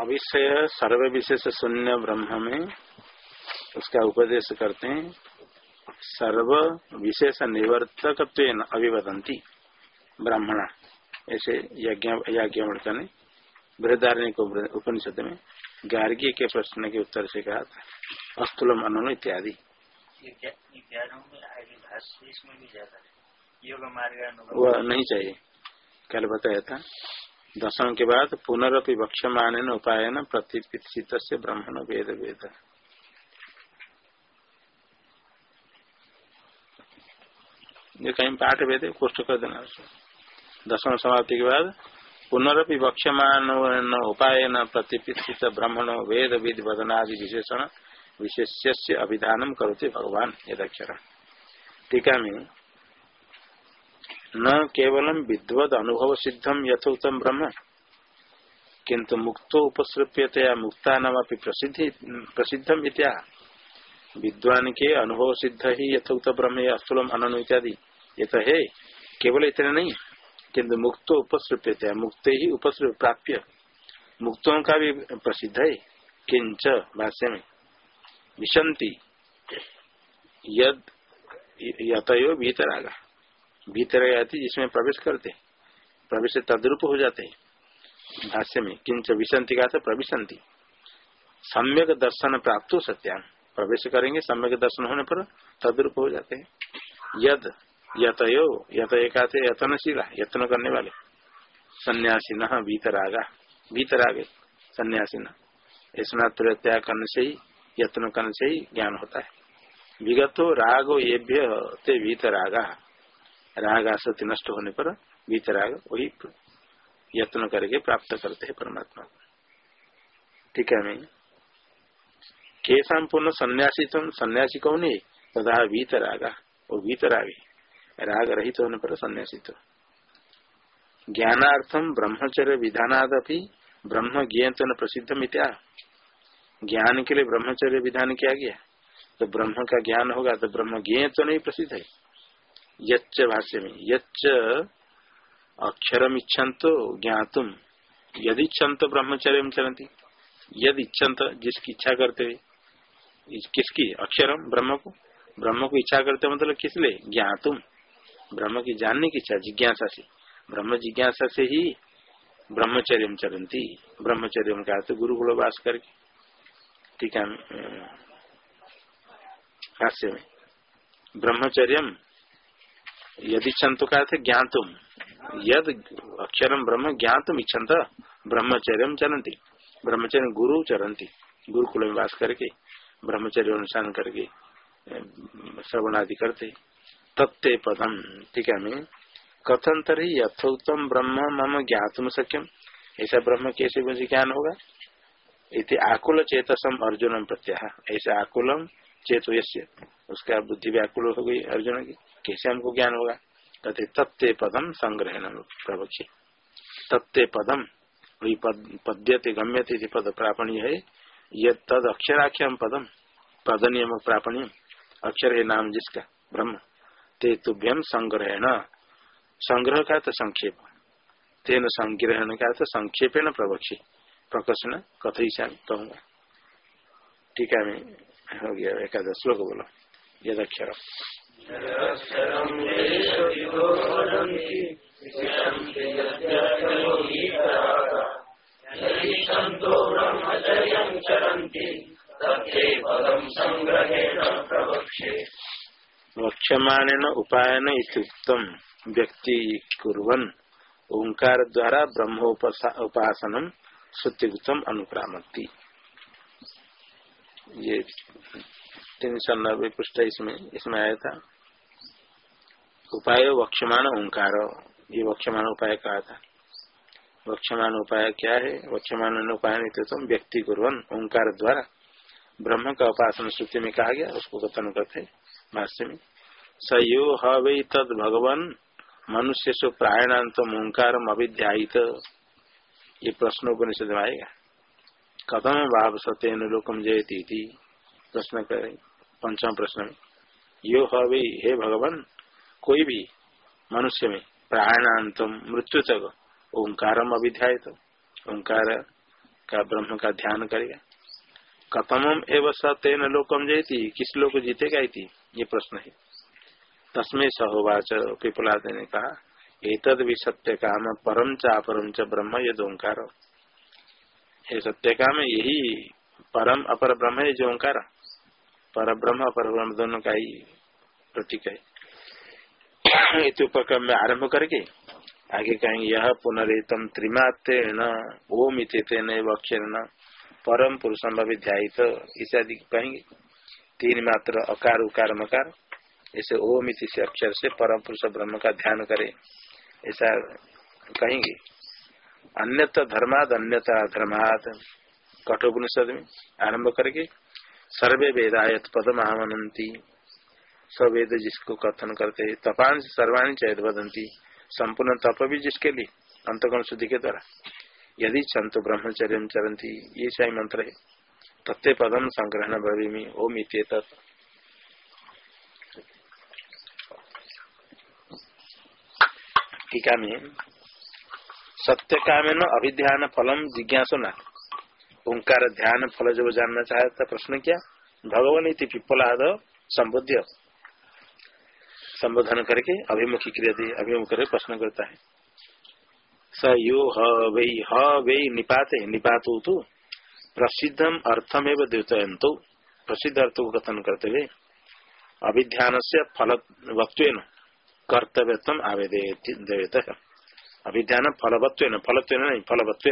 अविषय सर्व विशेष शून्य ब्रह्म में उसका उपदेश करते हैं। सर्व विशेष निवर्तक अभिवदंती ब्राह्मणा। ऐसे यज्ञ ने बृहदारण्य को उपनिषद में गार्गी के प्रश्न के उत्तर से कहा था। अस्तुलम अनु इत्यादि। वह नहीं चाहिए। कल बताया था। दशम के बाद पुनरअपि वक्षमान उपाय न प्रतिपित से ब्राह्मण वेद वेद। ये कहीं पाठ वेद पुष्ट कर देना दसम समाप्ति के बाद पुनरअपि वक्षमान उपाय न प्रतिपित ब्राह्मण वेद विधि वदनादि विशेषण विशेष्य अभिधान करोति भगवान यदक्षर। टीका में न केवलम विद्वद अनुभव सिद्धम यथोक्तम ब्रह्म किंतु मुक्तो उपसृप्यतया मुक्ता नाम प्रसिद्धि प्रसिद्धम इत्या। विद्वान के अनुभव सिद्ध ही यथोक्त ब्रह्म अस्थूलम अनु इत्यादि। ये तो है, केवल इतने नहीं किंतु मुक्तो उपसृप्यतया मुक्त ही उपसृप प्राप्य। मुक्तों का भी प्रसिद्ध है किंच भाष्य में। विशंति यद यतयो भीतरागा। भीतर आती जिसमें प्रवेश करते, प्रवेश तद्रूप हो जाते हैं। भाष्य में, किंच विसंति का प्रविशंति। सम्यक दर्शन प्राप्त हो सत्या प्रवेश करेंगे, सम्यक दर्शन होने पर तद्रूप हो जाते हैं। यद, यतयो, यत एक यतनशीला, यत्न करने वाले। सन्यासी न भीतर आगा सन्यासी न स्नात त्याग करने से ही, यत्न करने से ही ज्ञान होता है। विगतो रागो ये भीतर आगा राग आसक्ति नष्ट होने पर वितराग वही यत्न करके प्राप्त करते हैं परमात्मा। को ठीक है, मैं केसाम पूर्ण सन्यासी तुम सन्यासी कौन है तथा वीतरागा वो वीतरागी राग रहित होने पर सन्यासी तो ज्ञानार्थम ब्रह्मचर्य विधानादपि ब्रह्म ज्ञान प्रसिद्ध मित्या ज्ञान के लिए ब्रह्मचर्य विधान किया गया। तो ब्रह्म का ज्ञान होगा तो ब्रह्म ज्ञान तो नहीं प्रसिद्ध है। यच्च भाष्य में यच्च अक्षरम इच्छन्तो ज्ञातुम। यदि इच्छन्त ब्रह्मचर्य चलती। यदि इच्छन्त जिसकी इच्छा करते हुए। किसकी? अक्षरम ब्रह्म को ब्रह्म को इच्छा करते मतलब किस लिए ज्ञातुम। ब्रह्म की जानने की इच्छा, जिज्ञासा से। ब्रह्म जिज्ञासा से ही ब्रह्मचर्य चलती ब्रह्मचर्य का अर्थ गुरुकुल वास करके। ठीक है भाष्य में ब्रह्मचर्य यदि छंत का अर्थ ज्ञातुम। यद अक्षरम ब्रह्म ज्ञातुम इच्छन्त, ब्रह्मचर्य चलती ब्रह्मचर्य गुरु चरंती गुरुकुल में वास करके, ब्रह्मचर्य अनुष्ठान करके श्रवण आदि करते। तत्ते पदम, ठीक है, मैं। कथन तरी यथोत्तम ब्रह्म मम ज्ञातुम सक्यम ऐसा ब्रह्म कैसे मुझे ज्ञान होगा? इति आकुल चेतसम अर्जुन प्रत्याह ऐसा आकुलम चेत उसका बुद्धि व्याकुल हो गई अर्जुन की। कैसे हमको ज्ञान होगा? कहते तत्व पदम संग्रह प्रवक्षी तत्व पदम वही पद, पद्यते गम्यते पद प्रापणीय है। ये तद अक्षराख्यम पदम पद नियम प्रापणीय। अक्षर है नाम जिसका? ब्रह्म। ते तुभ्यम संग्रहण। संग्रह का तो संक्षेप। तेन संग्रहण का तो संक्षेप न प्रवक्षी प्रकर्षण कथई कहूँगा। ठीक है मैं हो गया एकादश श्लोक बोलो। यद अक्षर वक्षमाण उपायन इतम व्यक्ति कुरन ओंकार द्वारा ब्रह्मोपासनम श्रुतिगुतम अनुक्रामती ये तीन सौ नब्बे पृष्ठ इसमें इसमें आया था। उपाय वक्षमान ओंकार ये वक्षमान उपाय कहा था। वक्षमान उपाय क्या है? वक्षमान उपाय नहीं तो व्यक्ति कुरन ओंकार द्वारा। ब्रह्म का उपासन श्रुति में कहा गया, उसको कथन करते भाष्य में। सयो हई तद भगवान मनुष्य सु प्रायणांत ओंकार अभिध्यायित। ये प्रश्न उपनिषद आएगा। कथम भाव सत्यन लोकम जयती प्रश्न करें, पंचम प्रश्न में। यो हे भगवान कोई भी मनुष्य में प्राणांतम मृत्यु तक ओंकार अभिध्याय तो ओंकार का ब्रह्म का ध्यान करेगा कथम एवं सत्यन लोकम जयती, किस लोग जीतेगा ये प्रश्न है। तस्में सहोवाच पिपलाद ने कहा, एतद भी सत्य काम परम च अपरम च ब्रह्म ये ओंकार ये सत्य काम यही परम अपर ब्रह्म है जो ओंकार। पर ब्रह्म, अपर ब्रह्म दोनों का ही प्रतीक है। उपक्रम में आरंभ करके आगे कहेंगे यह पुनरेतम त्रिमात्रेण ओम इतन अक्षर परम पुरुषम ध्यात इत्यादि कहेंगे। तीन मात्र अकार उकार मकार ऐसे ओम इति से अक्षर से परम पुरुष ब्रह्म का ध्यान करे। ऐसा कहेंगे। अन्यत धर्माद अन्यता धर्माद कठोपनिषद में आरंभ करके सर्वे वेदायत पद महामनती सवेद जिसको कथन करते तपांश सर्वाणी चैत बदंती संपूर्ण तप भी जिसके लिए? अंतगण शुद्धि के द्वारा। यदि संत ब्रह्मचर्य चरंती ये सही मंत्र है। तत्व पदम संग्रहण ब्रवीमी ओम इत टीका में सत्य काम अभिध्यान फलम जिज्ञासुना ओंकार ध्यान फल जब जानना चाहता प्रश्न क्या? भगवान इति पिप्पलाद संबुद्ध संबोधन करके अभिमुखी क्रिया अभिमुख करके प्रश्न करता है। स यो ह वै ह वै निपाते, निपात तो प्रसिद्धम अर्थम एवं द्योतयंतो प्रसिद्ध अर्थ को कथन करते हुए अभिध्यान से फल वक्व कर्तव्यत्म आवेदित अभिध्यान फलवत्व फलत्व नहीं फलवत्व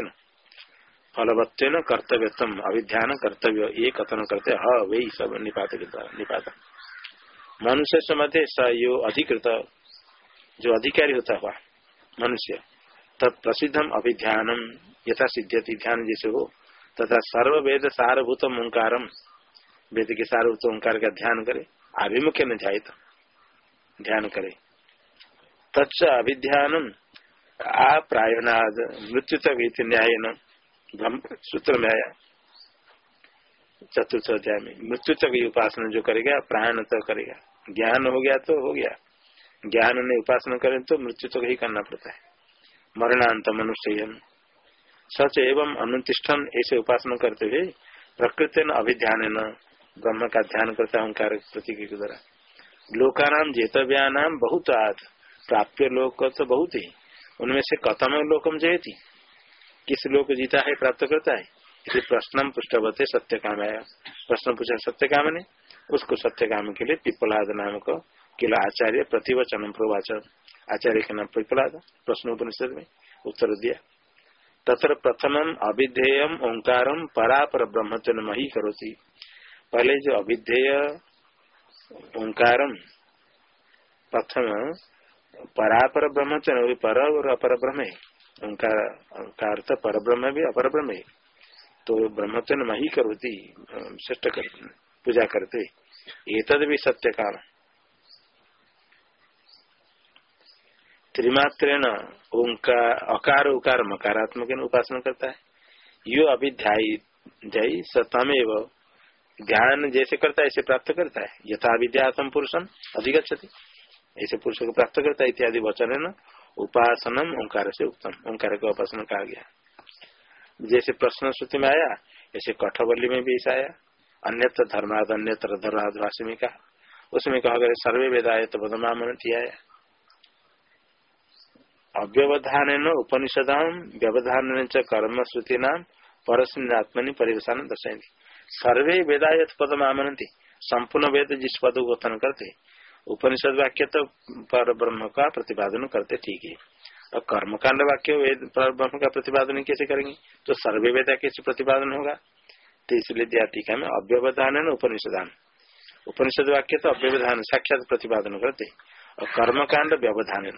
फलवत्व कर्तव्यत्म अभिध्यान कर्तव्य, ये कथन करते ह सब निपात निपात मनुष्य समझे स यो अधिकृत, जो अधिकारी होता हुआ मनुष्य तत्प्रसिद्धम अभिध्यानम यथा सिद्ध्यति ध्यान जैसे हो, तथा सर्व वेद सारभूत ओंकारम वेद के सारभूत ओंकार का ध्यान करे, आभिमुख्य न ध्यात ध्यान करे। तत्स अभिध्यानम, आ प्रायणाद मृत्यु तक न्याय सूत्र में आया। चतुर्थ अध्याय में मृत्यु तक उपासना जो करेगा प्रायण तक करेगा। ज्ञान हो गया तो हो गया। ज्ञान ने उपासना करें तो मृत्यु तो ही करना पड़ता है। मरणांत मनुष्य सच एवं अनुतिष्ठन ऐसे उपासना करते हुए प्रकृति न अभिध्यान न ब्रह्म का ध्यान करता है ओंकार प्रतीक के द्वारा लोकानाम जेतव्यानाम बहुत आत प्राप्य लोक तो बहुत ही। उनमें से कथम लोकम जयती। किस लोक जीता है, प्राप्त करता है? इसे प्रश्न पृष्ठवते सत्य काम आया प्रश्न पूछा सत्य काम ने उसको सत्य काम के लिए पिपलाद नाम को किला आचार्य प्रतिवचन प्रवाचन, आचार्य के नाम पिपलाद प्रश्न उपनिषद में उत्तर दिया। तथा प्रथम अविधेय ओंकार परापर ब्रह्मचन मही करोती। पहले जो अविधेय ओंकार प्रथम परापर ब्रह्मचन भी पर और अपर ब्रह्म ओंकार तो पर ब्रह्म भी अपर ब्रह्म तो ब्रह्मचन मही करोती श्रेष्ठ कर पूजा करते। ये तद भी सत्य काम त्रिमात्रेण ओंकार अकार उकार मकारात्मक उपासना करता है। यो अभी ध्याई सतमेव ध्यान जैसे करता है, ऐसे प्राप्त करता है। यथा विद्यासम पुरुषम अधिगछति ऐसे पुरुष को प्राप्त करता है, इत्यादि वचन है न उपासनम ओंकार से उत्तम ओंकार का उपासना कहा गया। जैसे प्रश्न श्रुति में आया, ऐसे कठबल्ली में भी ऐसा आया। अन्यत्र धर्माद अन्यत्र धर्माद भाषा में कहा उसमें कहा गया सर्वे वेदाय तो बदमा मन आया अव्यवधान उपनिषदाम व्यवधान च कर्म श्रुति नाम परस्मिन आत्मनि परिवेशन दर्शाएँगे सर्वे वेदायत पद मामनती संपूर्ण वेद जिस पद को कथन करते, उपनिषद वाक्य तो पर ब्रह्म का प्रतिपादन करते, ठीक है। और कर्मकांड वाक्य वेद पर ब्रह्म का प्रतिपादन कैसे करेंगे? तो सर्वे वेदा कैसे प्रतिपादन होगा? इसलिए दिया टीका में अव्यवधान उपनिषदान। उपनिषद वाक्य तो अव्यवधान साक्षात प्रतिपादन करते। और कर्मकांड व्यवधान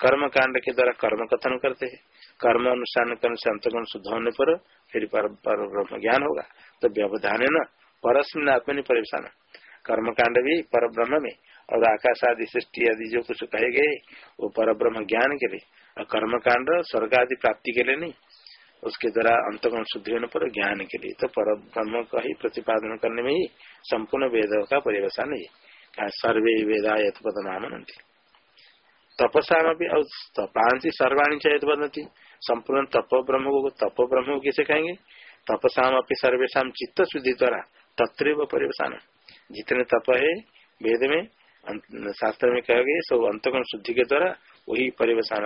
कर्म कांड के द्वारा कर्म कथन करते हैं। कर्म अनुष्ठान करने से अंतगुण शुद्ध होने पर फिर पर, ब्रह्म ज्ञान होगा। तो व्यवधान है न परस्मिन आत्मनि परेशान कर्म कांड भी पर ब्रह्म में। और आकाश आदि सृष्टि आदि जो कुछ कहे गए वो पर ब्रह्म ज्ञान के लिए। और कर्म कांड स्वर्ग आदि प्राप्ति के लिए नहीं। उसके द्वारा अंतगुण शुद्धि होने पर ज्ञान के लिए। तो पर ब्रह्म का ही प्रतिपादन करने में ही संपूर्ण वेद का परिवेशन है। सर्वे वेदायत पदनामनती तपसा भी तपांसी सर्वाणी चयत बनती संपूर्ण तप ब्रह्म को तप ब्रह्म को कैसे कहेंगे? तपसाम अपनी सर्वेशा चित्त शुद्धि द्वारा तत्व परिवेशान जितने तप है, वेद में शास्त्र में कहा गया सब अंतगुण शुद्धि के द्वारा वही परिवेशान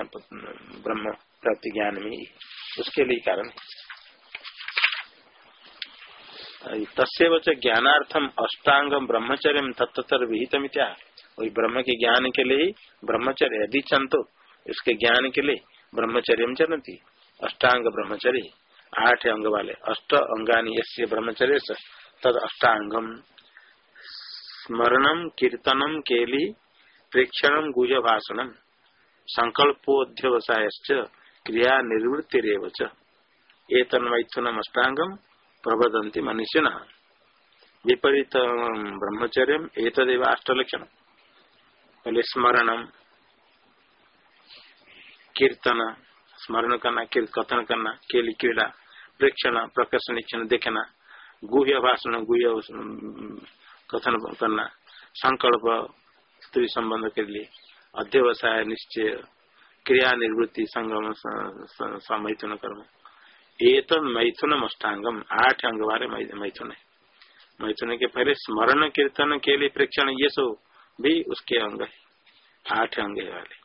ब्रह्म प्राप्ति ज्ञान में उसके लिए कारण तस्व ज्ञानार्थम अष्टांग ब्रह्मचर्य तत्तर विहित मित्या वही ब्रह्म के ज्ञान के लिए ब्रह्मचर्य यदि चंतो इसके ज्ञान के लिए ब्रह्मचर्य चलती अष्टांग ब्रह्मचर्य, आठ अंग वाले। अष्ट अंगानी यस्य ब्रह्मचर्य तद अष्टांगम। स्मरणम कीर्तनम केली, प्रेक्षण गुज भाषणम संकल्पोध्यवसाय क्रिया निर्वृत्तिरव एक मैथुनम अष्टांगम प्रबदंती मनुष्य विपरीत ब्रह्मचर्य एतदेव अष्टलक्षण पहले स्मरणम कीर्तन, स्मरण करना कथन करना, केली, क्रीड़ा, प्रेक्षण प्रकर्षण देखना, गुह्य भाषण, गुह्य कथन करना, संकल्प, स्त्री संबंध के लिए, अध्यवसाय, निश्चय क्रिया निवृत्ति संगम मैथुन कर्म। ये तो मैथुन अष्टांगम आठ अंग वाले मैथुन है। मैथुन के पहले स्मरण, कीर्तन के लिए प्रेक्षण, ये सो भी उसके अंग है। आठ अंग वाले।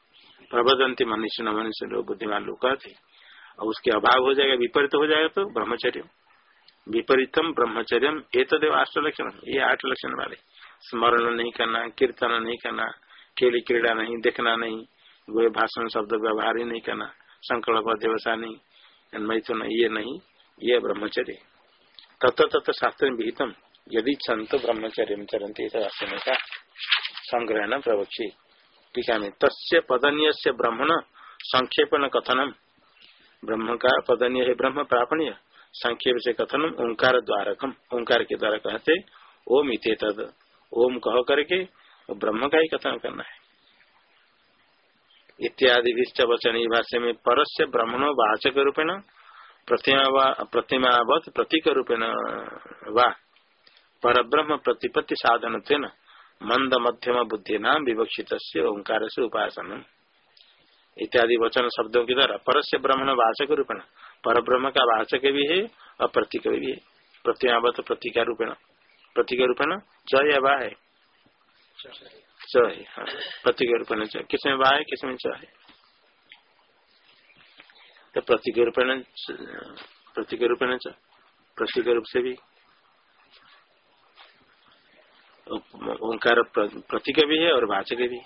प्रबदंती मनुष्य, न मनुष्य लोग बुद्धिमान लोग कहते और उसके अभाव हो जाएगा, विपरीत हो जाएगा तो ब्रह्मचर्य विपरीतम ब्रह्मचर्य ये तो देव अष्ट लक्षण ये आठ लक्षण वाले। स्मरण नहीं करना, कीर्तन नहीं करना खेली क्रीड़ा नहीं, देखना नहीं वे भाषण, शब्द व्यवहार ही नहीं करना। संकल्प देवसा नहीं मैथुन ये नहीं, ये ब्रह्मचर्य। तत्व तत्व शास्त्र विहितम। यदि छंत ब्रह्मचर्य चरंती का संग्रहण प्रवक्षी टीका में तस्य पदनीय से ब्रह्मण संक्षेपण कथनम। ब्रह्म का पदनीय है ब्रह्म प्रापणीय। संक्षेप से कथन ओंकार द्वारकम। ओंकार के द्वारा कहते, ओम इते ओम कह करके ब्रह्म का ही कथन करना है। इत्यादि विष्ट वचन भाष्य में परस्य ब्रह्मणो वाचक रूपेण, प्रतिमा प्रतिमावत प्रतीक रूपेण, वा पर ब्रह्म प्रतिपत्ति साधन मंद मध्यम बुद्धि नाम विवक्षित ओंकार से उपासन इत्यादि वचन शब्दों के द्वारा परस्य ब्रह्मण वाचक रूपेण पर ब्रह्म का वाचक भी है और प्रतीक भी है। प्रतिमावत प्रतीका रूपेण, प्रतीक रूपेण च या वा है। च है हाँ प्रतीक रूपेण च किसमें वा है किसमें च है तो प्रतीक रूपेण प्रतीक रूपेण च प्रतीक रूप से भी ओंकार प्रतीक भी है और वाचक भी।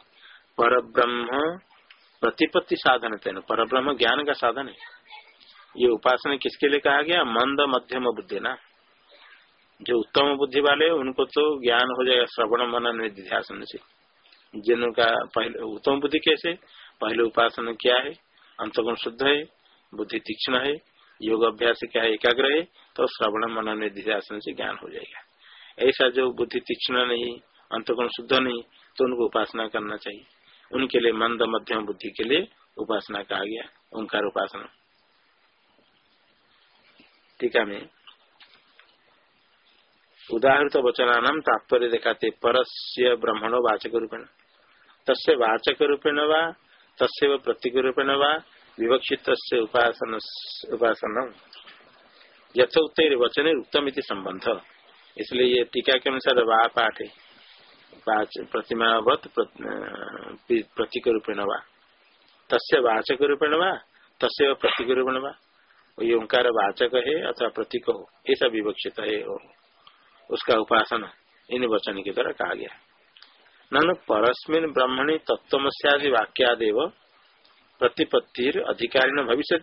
पर ब्रह्म प्रतिपत्ति साधन तेन पर ब्रह्म ज्ञान का साधन है। ये उपासना किसके लिए कहा गया? मंद मध्यम बुद्धि ना। जो उत्तम बुद्धि वाले उनको तो ज्ञान हो जाएगा, श्रवण मनन निध्यासन से। जिनका पहले उत्तम बुद्धि कैसे? पहले उपासना क्या है? अंतगुण शुद्ध है? बुद्धि तीक्ष्ण है? योग अभ्यास क्या है? एकाग्र है? तो श्रवण मनन निध्यासन से ज्ञान हो जाएगा। ऐसा जो बुद्धि तीक्ष्ण नहीं, अंतगुण शुद्ध नहीं तो उनको उपासना करना चाहिए। उनके लिए मंद मध्यम बुद्धि के लिए उपासना कहा गया, ओंकार उपासना। टीका में उदाहरित वचनानाम तात्पर्य दिखाते, परस्य ब्रह्मणो वाचक रूपेण। तस्य वाचक रूपेण वा तस्य प्रतीक रूपेण वा विवक्षित उपासन उपासन। यथोक्त वचन उत्तम संबंध इसलिए ये टीका के अनुसार वा पाठ प्रतिमावत प्रतीक रूपेण वा। तस्य वाचक रूपेण वा तस्य प्रतीक रूपेण वा। ये ओंकार वाचक है अथवा प्रतीक हो ऐसा विवक्षित है उसका उपासना इन वचन के द्वारा कहा गया न परस्मिन ब्रह्मणि तत्वमस्यादि वाक्यादेव प्रतिपत्ति अधिकारी न भविष्य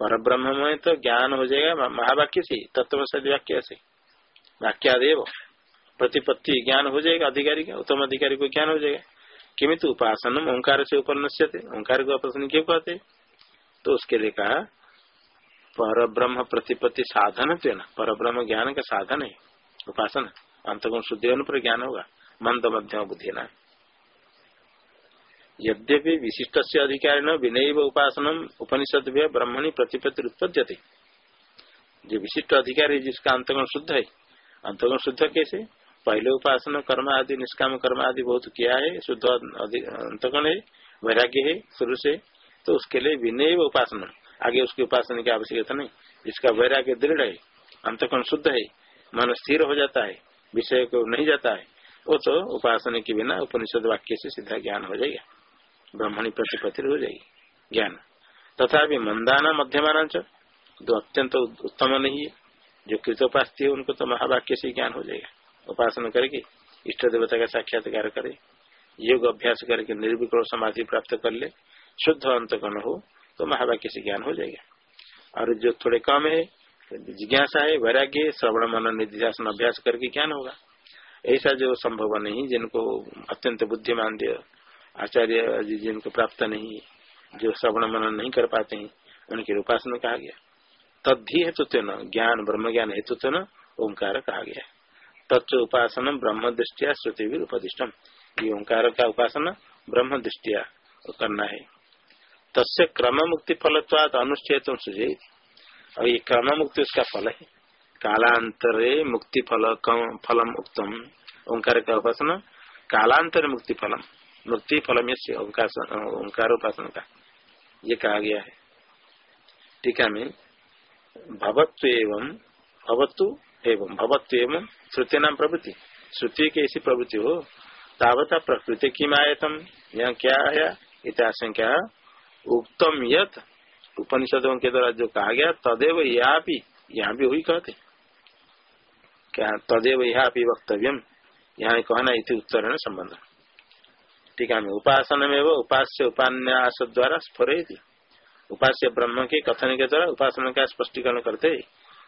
पर ब्रह्म में तो ज्ञान हो जाएगा महावाक्य से तत्वमस्यादि वाक्य से। वाक्यादेव, प्रतिपत्ति ज्ञान हो जाएगा अधिकारी का, उत्तम अधिकारी को ज्ञान हो जाएगा। किमित उपासन ओंकार से उपन्न ओंकार को उपासन क्यों कहते? तो उसके लिए कहा पर ब्रह्म प्रतिपत्ति साधन तो ना पर ब्रह्म ज्ञान का साधन है, उपासना। अंतगुण शुद्धि होने पर ज्ञान होगा। मंद मध्यम बुद्धि न। यद्यपि विशिष्ट से अधिकारी विनय उपासना उपनिषद भी ब्रह्मणी प्रतिपत्ति उत्पद्यते जो विशिष्ट अधिकारी जिसका अंतगुण शुद्ध है, अंतगुण शुद्ध कैसे? पहले उपासना, कर्म आदि, निष्काम कर्म आदि बहुत किया है, शुद्ध अंतगुण है, वैराग्य है शुरू से तो उसके लिए विनय उपासना। आगे उसकी उपासना की आवश्यकता नहीं। जिसका वैराग्य दृढ़ है अंतकरण शुद्ध है, मन स्थिर हो जाता है, विषय को नहीं जाता है वो तो उपासना के बिना उपनिषद वाक्य से सीधा ज्ञान हो जाएगा। ब्रह्मणी प्रतिपत्ति हो जाएगी। ज्ञान। तथा मंदाना मध्यमान जो अत्यंत उत्तम नहीं है। जो कृतोपास्ती है, उनको तो महावाक्य से ज्ञान हो जाएगा। उपासना करके इष्ट देवता का साक्षात्कार करे, योग अभ्यास करके निर्विकल समाधि प्राप्त कर ले, शुद्ध अंतकरण हो तो महावाक्य से ज्ञान हो जाएगा। और जो थोड़े कम है, जिज्ञासा है, वैराग्य श्रवण मन निधिध्यासन अभ्यास करके ज्ञान होगा। ऐसा जो संभव नहीं, जिनको अत्यंत बुद्धिमान आचार्य जी जिनको प्राप्त नहीं, जो श्रवण मनन नहीं कर पाते हैं, उनकी उपासना कहा गया। तद तद्धि हेतु न ज्ञान, ब्रह्म ज्ञान हेतु न ओंकार कहा गया। तत्व उपासना, ब्रह्म दृष्टिया श्रुति भी उपदिष्टम ये ओंकार का उपासना, ब्रह्म दृष्टिया करना है। तस्य क्रम मुक्ति फलत्वाद अनुच्छेद सुझे और ये क्रम मुक्ति उसका फल है। कालांतरे मुक्ति फल फलम उत्तम ओंकार का उपासना। कालांतर मुक्ति फलम। मुक्ति फलम ये ओंकार उपासना का। ये कहा गया है। टीका में भवत्व एवं भवत्व एवं। भवत्व एवं श्रुति नाम प्रवृत्ति श्रुति की ऐसी प्रवृत्ति हो। तावता प्रकृति की मायतम यहाँ क्या आया? इतिहास उक्तम यथ उपनिषदों के द्वारा जो कहा गया, तदेव यहाँ भी यहाँ भी हुई कहते। क्या तदेव यहाँ भी वक्तव्यम? यहाँ कहना इति उत्तर संबंध। ठीक है उपासना में वो उपास्य उपान्यास द्वारा स्फुर उपास्य ब्रह्म के कथन के द्वारा उपासना का स्पष्टीकरण करते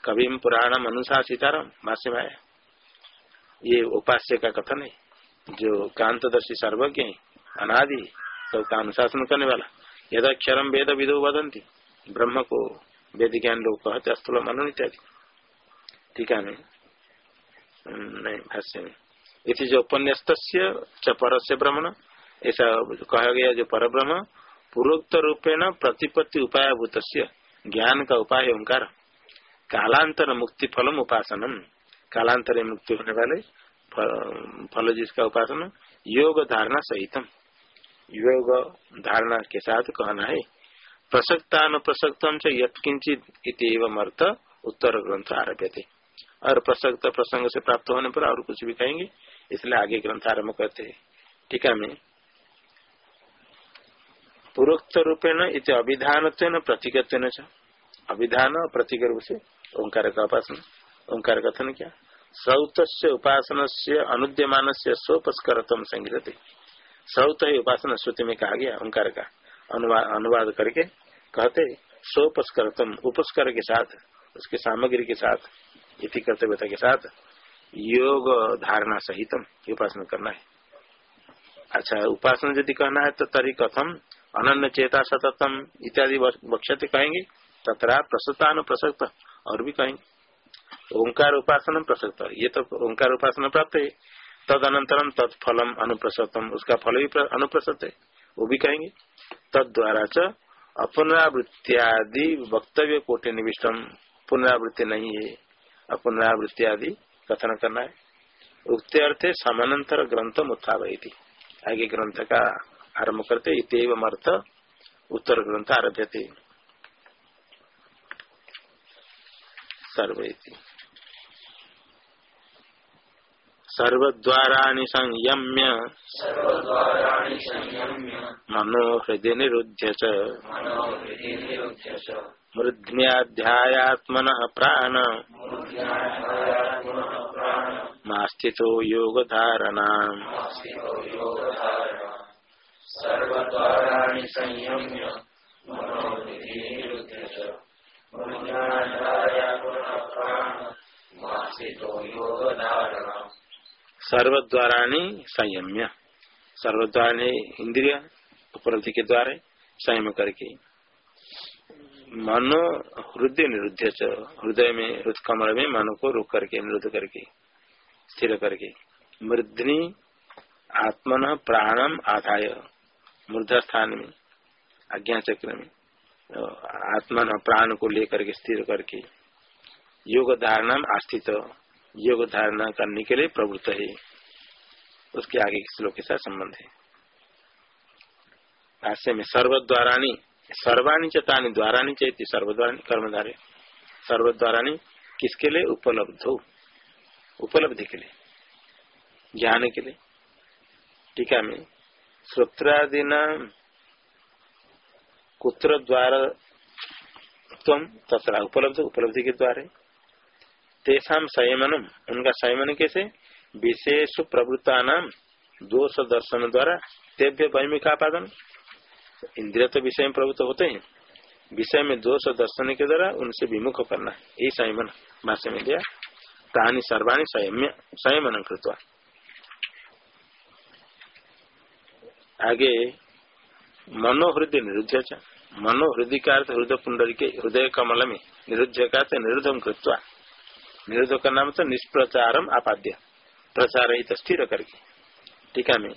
कभी पुराणम अनुशासितारम भाष्य ये उपास्य का कथन है, जो कांतदर्शी सर्वज्ञ है अनादि सबका अनुशासन करने वाला। यद अक्षरम वेद विदो वदंती ब्रह्म को वेद ज्ञान लोग कहते, अस्थूल मनो इत्यादि टीका में नहीं भाष्य में इति जो उपन्यस्त पर से ब्रह्मण, ऐसा कहा गया जो पर ब्रह्म पूर्वोक्त रूपेण प्रतिपत्ति उपाय भूत ज्ञान का उपाय ओंकार, कालांतर मुक्ति फलम उपासनम। कालांतर मुक्ति होने वाले फल जिसका उपासना, योग धारणा सहितम। योग धारणा के साथ कहना है प्रसक्ता प्रसक्तम से यत्किंचित अर्थ उत्तर ग्रंथ आरभ्य थे और प्रसक्त प्रसंग से प्राप्त होने पर और कुछ भी कहेंगे, इसलिए आगे ग्रंथ आरंभ करते है। टीका में पूर्वोक्त रूपेण इत अभिधान प्रतीक अभिधान और प्रतीक रूप से ओंकार का उपासना। ओंकार कथन क्या? श्रौत से उपासना से अनुद्यमान से सोपस्करतम संगीत श्रौत ही उपासना श्रुति में कहा गया, ओंकार का अनुवाद करके कहते सोपस्करतम उपस्कर के साथ, उसके सामग्री के साथ। इति कर्तव्यता के साथ योग धारणा सहितम उपासना करना है। अच्छा उपासना यदि कहना है तो तरी कथम अनन्य चेता सततम इत्यादि बक्षते कहेंगे। तथा प्रसुतान प्रसक्त और भी कहेंगे। ओंकार उपासना प्रसक्त। ये तो ओंकार उपासना प्राप्त है। तद अनंतरम तत्फलम अनुप्रसतम, उसका फल भी अनुप्रसत है। वो भी कहेंगे। तद द्वारा च अपनरावृत्तियादि वक्तव्य कोटि निविष्टम। पुनरावृत्ति नहीं है। अपनरावृत्ति आदि कथन करना है उक्त अर्थ समानांतर ग्रंथ उत्थावती आगे ग्रंथ का आरंभ करते इतम अर्थ उत्तर ग्रंथ आरभ्य सर्वेति सर्वद्वाराणि संयम्य मनो हृदय निरुध्य च मृद्याध्यात्मन प्राण। मास्थितो निरुध्य च सर्वद्वाराणी संयम्य। सर्वद्वारा इंद्रिय उपलब्धि के द्वारा संयम करके। मनो हृदय निरुद्ध हृदय में हृदय कमल में मन को रोक करके, निरुद्ध करके, स्थिर करके। मृदनी आत्मन प्राणम आधाय मृदा स्थान में आज्ञा चक्र में आत्मा प्राण को लेकर के स्थिर करके। योग धारणा आस्थित, योग धारणा करने के लिए प्रवृत्त है। उसके आगे श्लोक के साथ संबंध है। भाष्य में सर्वद्वाराणी सर्वाणी चानी द्वाराणी चैती सर्वद्वारा कर्मधारे, सर्वद्वाराणी किसके लिए? उपलब्ध। हो उपलब्धि के लिए। ज्ञान के लिए। टीका में श्रोत्रादिना कुत्र द्वारा तम तथा उपलब्ध, उपलब्धि के द्वारा। तेषा संयमनम उनका संयमन कैसे? विशेष प्रवृत्ता नाम दोष दर्शन द्वारा तेव्य वैमिकापादन इंद्रिय तो विषय में प्रवृत्त होते हैं। विषय में दोष दर्शन के द्वारा उनसे विमुख करना। यही संयमन, भाष्य में दिया। तानी सर्वाणी संयमन कृत्वा। आगे, मनोहृदय निरुद्ध मनोहृदय का अर्थ हृदय पुंडरी के, हृदय कमल में निरुद्ध का निरुद्धम कृत्वा। निरुद्ध का नाम तो निष्प्रचारम आपाद्य। प्रचार ही स्थिर करके। टीका में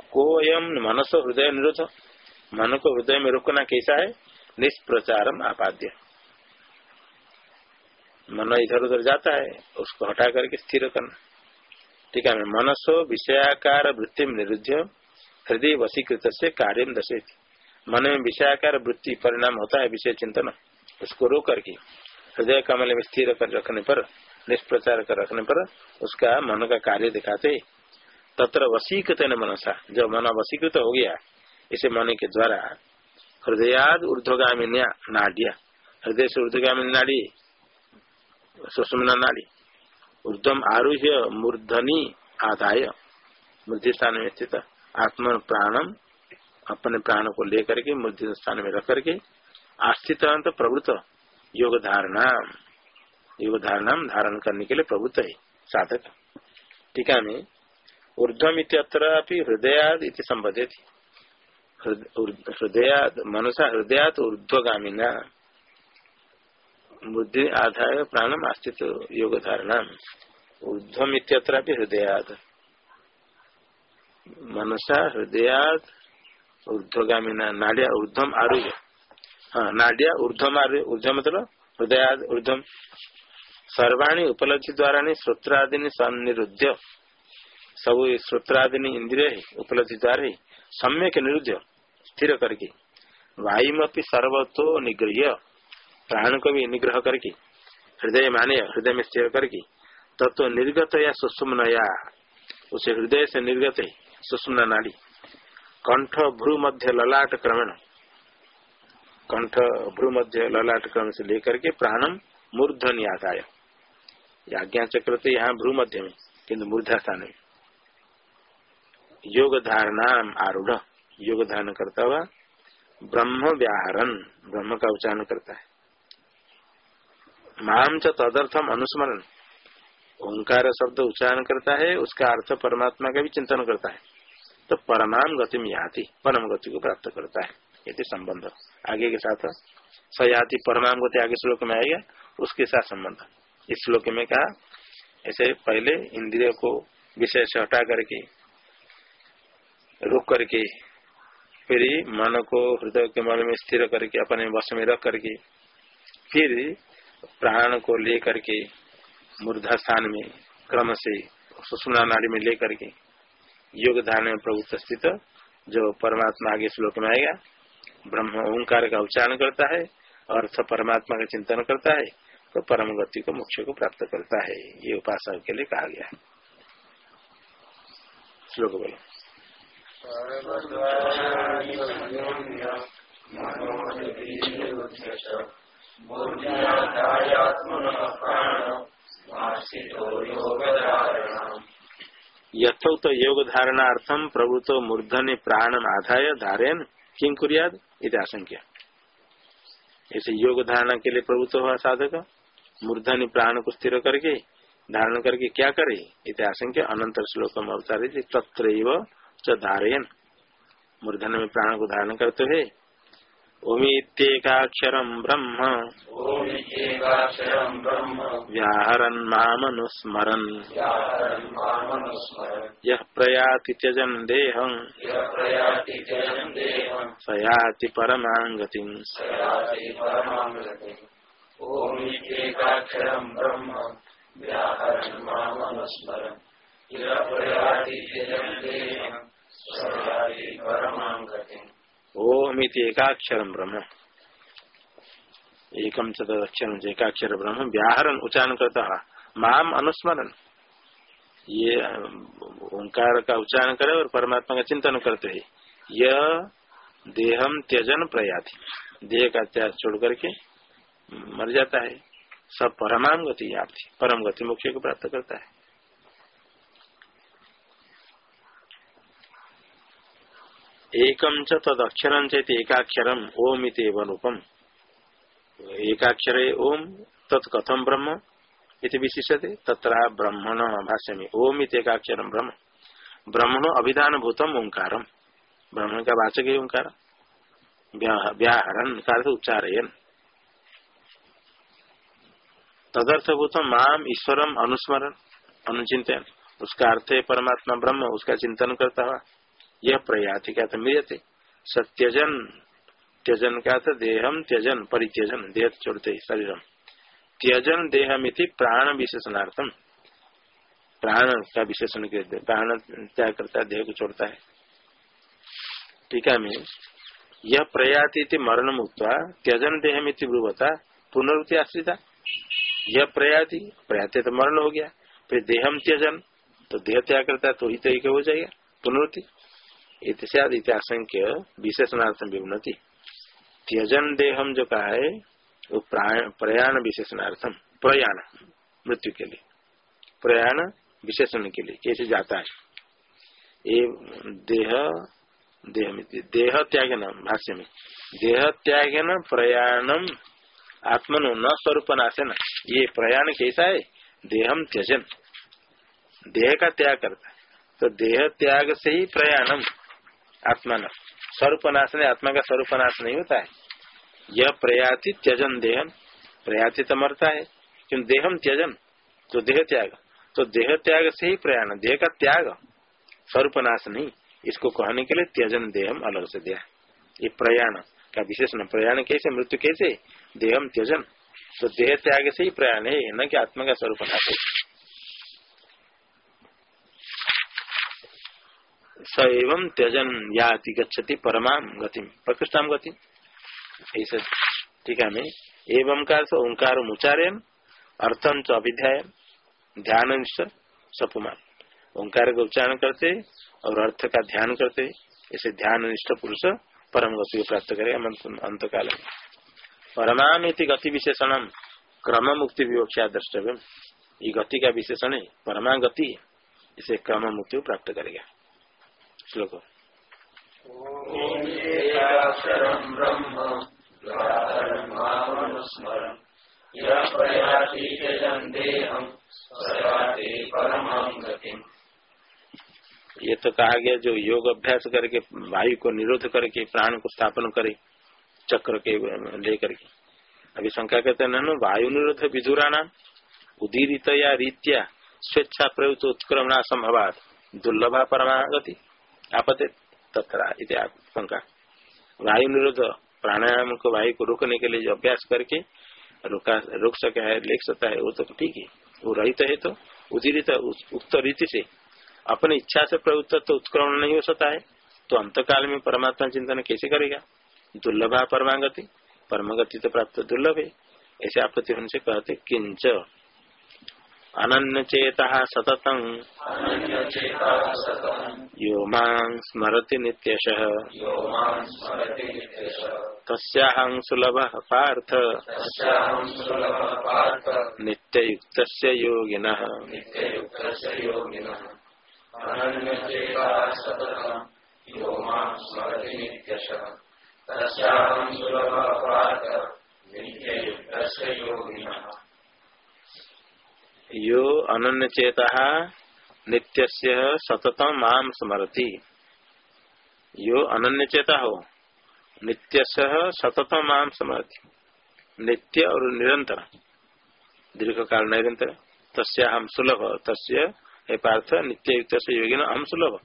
कोयम मनस हृदय निरुद्ध। मन को हृदय में रोकना कैसा है? निष्प्रचारम आपाद्य। मन इधर उधर जाता है, उसको हटा करके स्थिर करना। ठीक है मनसो विषयाकार वृत्ति में निरुद्ध हृदय वसीकृत से कार्य दशे मन में विषयाकार वृत्ति परिणाम होता है, विषय चिंतन। उसको रोक करके, हृदय कमल में स्थिर कर रखने पर, निष्प्रचार कर रखने पर, उसका मन का कार्य दिखाते। तत्र वसीकृत मनसा। जब मन वसीकृत हो गया इसे मन के द्वारा हृदयाद ऊर्धगामी नाड्या हृदय से ऊर्धगामी नाड़ी, सुषमना नाड़ी। ऊर्धम आरुह्य मूर्धनी आदाय। मूर्धि स्थान में स्थित आत्म प्राणम, अपने प्राण को लेकर के मूर्धि स्थान में रख करके आस्थित प्रवृत्त योग धारणा योग धारणा धारण करने के लिए प्रवृत्त है, साधक। टीका में ऊर्धम इतर हृदयाद संबंधित हृदयाद मनसा हृदयात ऊर्ध्वगामिना। बुद्धि आधार प्राणम आस्थित योग धारणा ऊर्धम हृदयाद मनसा हृदयाद ऊर्ध्वगामिना। नाड़िया ऊर्धम आरोग्य हाँ नाड्या ऊर्धम ऊर्धम मतलब हृदयाद ऊर्धम सर्वाणी उपलब्धि द्वारा श्रोत्रादि सन्निरुद्ध सब श्रोत्रादि इंद्रिय उपलब्धि द्वारा सम्यक निरुद्ध स्थिर करके। वायुमपि सर्वतो निग्रह प्राण को भी निग्रह करके। हृदय माने हृदय में स्थिर करके। तत्व निर्गत या सुषुम्न या उसे हृदय से निर्गत है सुषुम्न नाड़ी। कंठ भ्रू मध्य ललाट क्रमण। कंठ भ्रू मध्य ललाट क्रम से लेकर के प्राणम मूर्धन आदाय आज्ञा चक्र तो यहाँ भ्रू मध्य में किन्तु मूर्धा स्थान में। योग धारणा आरूढ़। योग धारण करता हुआ ब्रह्म व्याहरण, ब्रह्म का उच्चारण करता है। माम च तदर्थम अनुस्मरण। ओंकार शब्द उच्चारण करता है, उसका अर्थ परमात्मा का भी चिंतन करता है। तो परमाम गति में याति, परम गति को प्राप्त करता है। ये संबंध। आगे के साथ सयाति परमाम गति आगे श्लोक में आएगा, उसके साथ संबंध। इस श्लोक में कहा, ऐसे पहले इंद्रिय को विषय से हटा करके रुक करके, फिर मन को, हृदय के मन में स्थिर करके, अपने वश में रख करके, फिर प्राण को ले करके मूर्धा स्थान में, क्रम से सुषुना नाड़ी में ले करके, योग धारण में प्रभुत्व स्थित, जो परमात्मा आगे श्लोक में आएगा, ब्रह्म ओंकार का उच्चारण करता है, अर्थ परमात्मा का चिंतन करता है तो परम गति को मोक्ष को प्राप्त करता है। ये उपासना के लिए कहा गया श्लोक बोलो। यथोक्त योग धारणार्थम प्रभुत्व मूर्धन प्राण आधाय धारयन किं कुरियाद आशंका ऐसे योग धारणा के लिए प्रभुत्व हुआ साधक, मूर्धन प्राण को स्थिर करके, धारण करके क्या करे? इत आशंका अनंतर श्लोक में अवतारे तत्र धारयन। मूर्धन में प्राण को धारण करते हुए ओमीत्येकाक्षर ब्रह्म। व्याहरन् मामनुस्मरन्। यः प्रयाति त्यजन् देहम्। स याति परमां गतिम् ब्रह्म। ओमित एकाक्षरम ब्रह्म। एकम चतक्षर एकाक्षर ब्रह्म। व्याहरण उच्चारण करता माम अनुस्मरण ये ओंकार का उच्चारण करे और परमात्मा का चिंतन करते है। यह देहम त्यजन प्रयाति। देह का त्याग छोड़ करके, मर जाता है। सब परमाम गति आप परम गति मुख्य को प्राप्त करता है। एकम च तद अक्षर चेत एकाक्षरम ओम इत एकाक्षर ओम तत्कथम ब्रह्म इति विशिष्यते, तत्र ब्रह्मण भाष्य में ओम इत एकाक्षर ब्रह्म। ब्रह्मण अभिधान भूतम ओंकार ब्रह्म का वाचक है ओंकार व्याहरण का उच्चारयन। तदर्थभूतम माम ईश्वरम अनुस्मरण अनुचिंतन उसका अर्थ है परमात्मा ब्रह्म, उसका चिंतन करता हुआ यह प्रयाति का तो सत्यजन, त्यजन का था, देहम त्यजन, परित्यजन, देह छोड़ते शरीरम। त्यजन देहमिति प्राण विशेषणार्थम। प्राण का विशेषण के प्राण त्याग करता देह को छोड़ता है। टीका में। यह प्रयाति मरण मुक्त त्यजन देहमिति ब्रुवता, पुनरुक्ति आश्रिता। यह प्रयाति प्रयाति तो मरण हो गया। फिर देहम त्यजन तो देह त्याग करता तो ही तरीके हो जाएगा, पुनरुक्ति। इत्यादि इत्याशंक्य विशेषणार्थम विवनति त्यजन देहम जो कहा है वो प्रयाण विशेषणार्थम प्रयाण, मृत्यु के लिए। प्रयाण विशेषण के लिए, कैसे जाता है? ये देह देह देह त्याग न भाष्य में। देह त्याग न प्रयाणम आत्मन न स्वरूप नाशन ये प्रयाण कैसा है? देहम त्यजन। देह का त्याग करता है। तो देह त्याग से ही प्रयाणम आत्मा न स्वरूप नाश नहीं, आत्मा का स्वरूप नाश नहीं होता है। यह प्रयाति त्यजन देहम। प्रयाति तो मरता है, क्यों देहम त्यजन? तो देह त्याग। तो देह त्याग से ही प्रयाण, देह का त्याग। स्वरूप नाश नहीं, इसको कहने के लिए त्यजन देहम अलग से दिया। ये प्रयाण का विशेषण प्रयाण कैसे? मृत्यु कैसे? देहम त्यजन। तो देह त्याग से ही प्रयाण है न कि आत्मा का स्वरूप नाश है। स एवं त्यजन या गच्छति परमाम गति। प्रकृष्टाम गति। ठीक है एवं का ओंकार उच्चारण अर्थम च अभिध्याय ध्यान सपुमान। ओंकार का उच्चारण करते, और अर्थ का ध्यान करते ऐसे ध्यान निष्ठ पुरुष परम गति को प्राप्त करेगा अंत काल में परमाम गति विशेषण क्रम मुक्ति विवक्षा द्रष्टव्य ये गति का विशेषण है परमा गति इसे क्रम मुक्ति प्राप्त करेगा। श्लोक। ये तो कहा गया जो योग अभ्यास करके वायु को निरोध करके प्राण को स्थापन करे चक्र के लेकर के। अभी शंका कहते हैं वायु निरोध विधुरा नाम उदीरित या रीत्या स्वेच्छा प्रयुक्त उत्क्रमणा संभवात दुर्लभा परमागति। आपते तथा शंका वायु निरोध प्राणायाम को वायु को रोकने के लिए जो अभ्यास करके रोका सका है, लेख सकता है, वो तो ठीक है। वो रहित है तो उदित उक्त रीति से अपनी इच्छा से प्रवृत्त तो उत्क्रमण नहीं हो सकता है। तो अंतकाल में परमात्मा चिंतन कैसे करेगा? दुर्लभा परमागति? परमागति तो प्राप्त दुर्लभ है। ऐसे आपत्ति होने से कहते, किंच। अनन्य चेता सतत यो स्मरति नित्यश। तस्याहं सुलभ पार्थ। नित्ययुक्त योगिन। यो अनन्य चेता नित्य सततम माम स्मरती। यो अनन्य चेता हो नित्य सततम माम स्मरती। नित्य और निरंतर। दीर्घ काल निरंतर। तस्या हम सुलभ। तस्य हे पार्थ नित्य युक्त से योगी न हम सुलभ।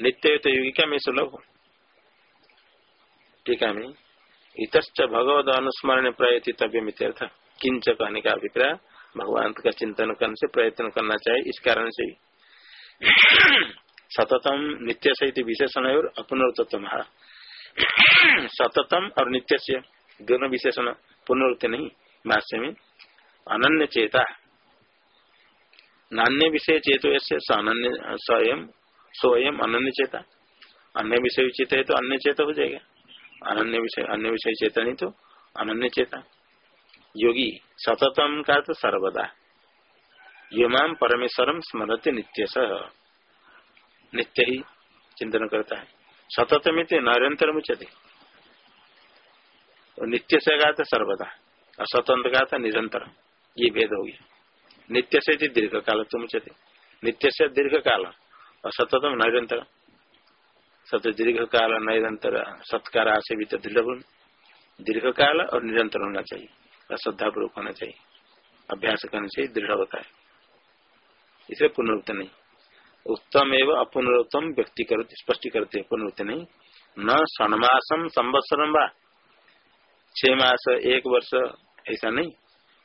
नित्य युक्त योगी का मैं सुलभ। हूँ टीका में। इत भगवद अनुस्मरण प्रयति तव्य मित्यर्थ किंच कहने का अभिप्राय, भगवान का चिंतन करने से प्रयत्न करना चाहिए। इस कारण से सततम नित्य सहित विशेषण और अपनत्व सततम और नित्य से दोनों विशेषण पुनरुक्ति नहीं, भाष्य में। अनन्य चेता। नान्य विषय चेतो ऐसे स्वयं स्वयं अनन्य चेता। अन्य विषय चित है तो अन्य चेता हो जाएगा। अनन्य विषय, अन्य विषय चेता नहीं तो अनन्य चेता। योगी, सततम का तो सर्वदा। युमाम परमेश्वरम स्मरते नित्य नित्य ही चिंतन करता है। सतत में निरंतर मुचते नित्य से था सर्वदा। और स्वतंत्र का था निरंतर ये भेद हो गया नित्य से दीर्घ काल तुम उचते नित्य से दीर्घ काल और सततम निरंतर सत दीर्घ काल निरंतर सत्कार से भी तो दृढ़ दीर्घ काल और निरंतर होना चाहिए। और श्रद्धापूर्वक होना चाहिए। अभ्यास करने से दृढ़ होता है। इसे पुनरुक्त नहीं। उत्तम एवं अपुनरुत्तम व्यक्ति करते स्पष्ट करते पुनरुक्त नहीं। न सन्मासम संवत्सरम व। छह मास, एक वर्ष, ऐसा नहीं।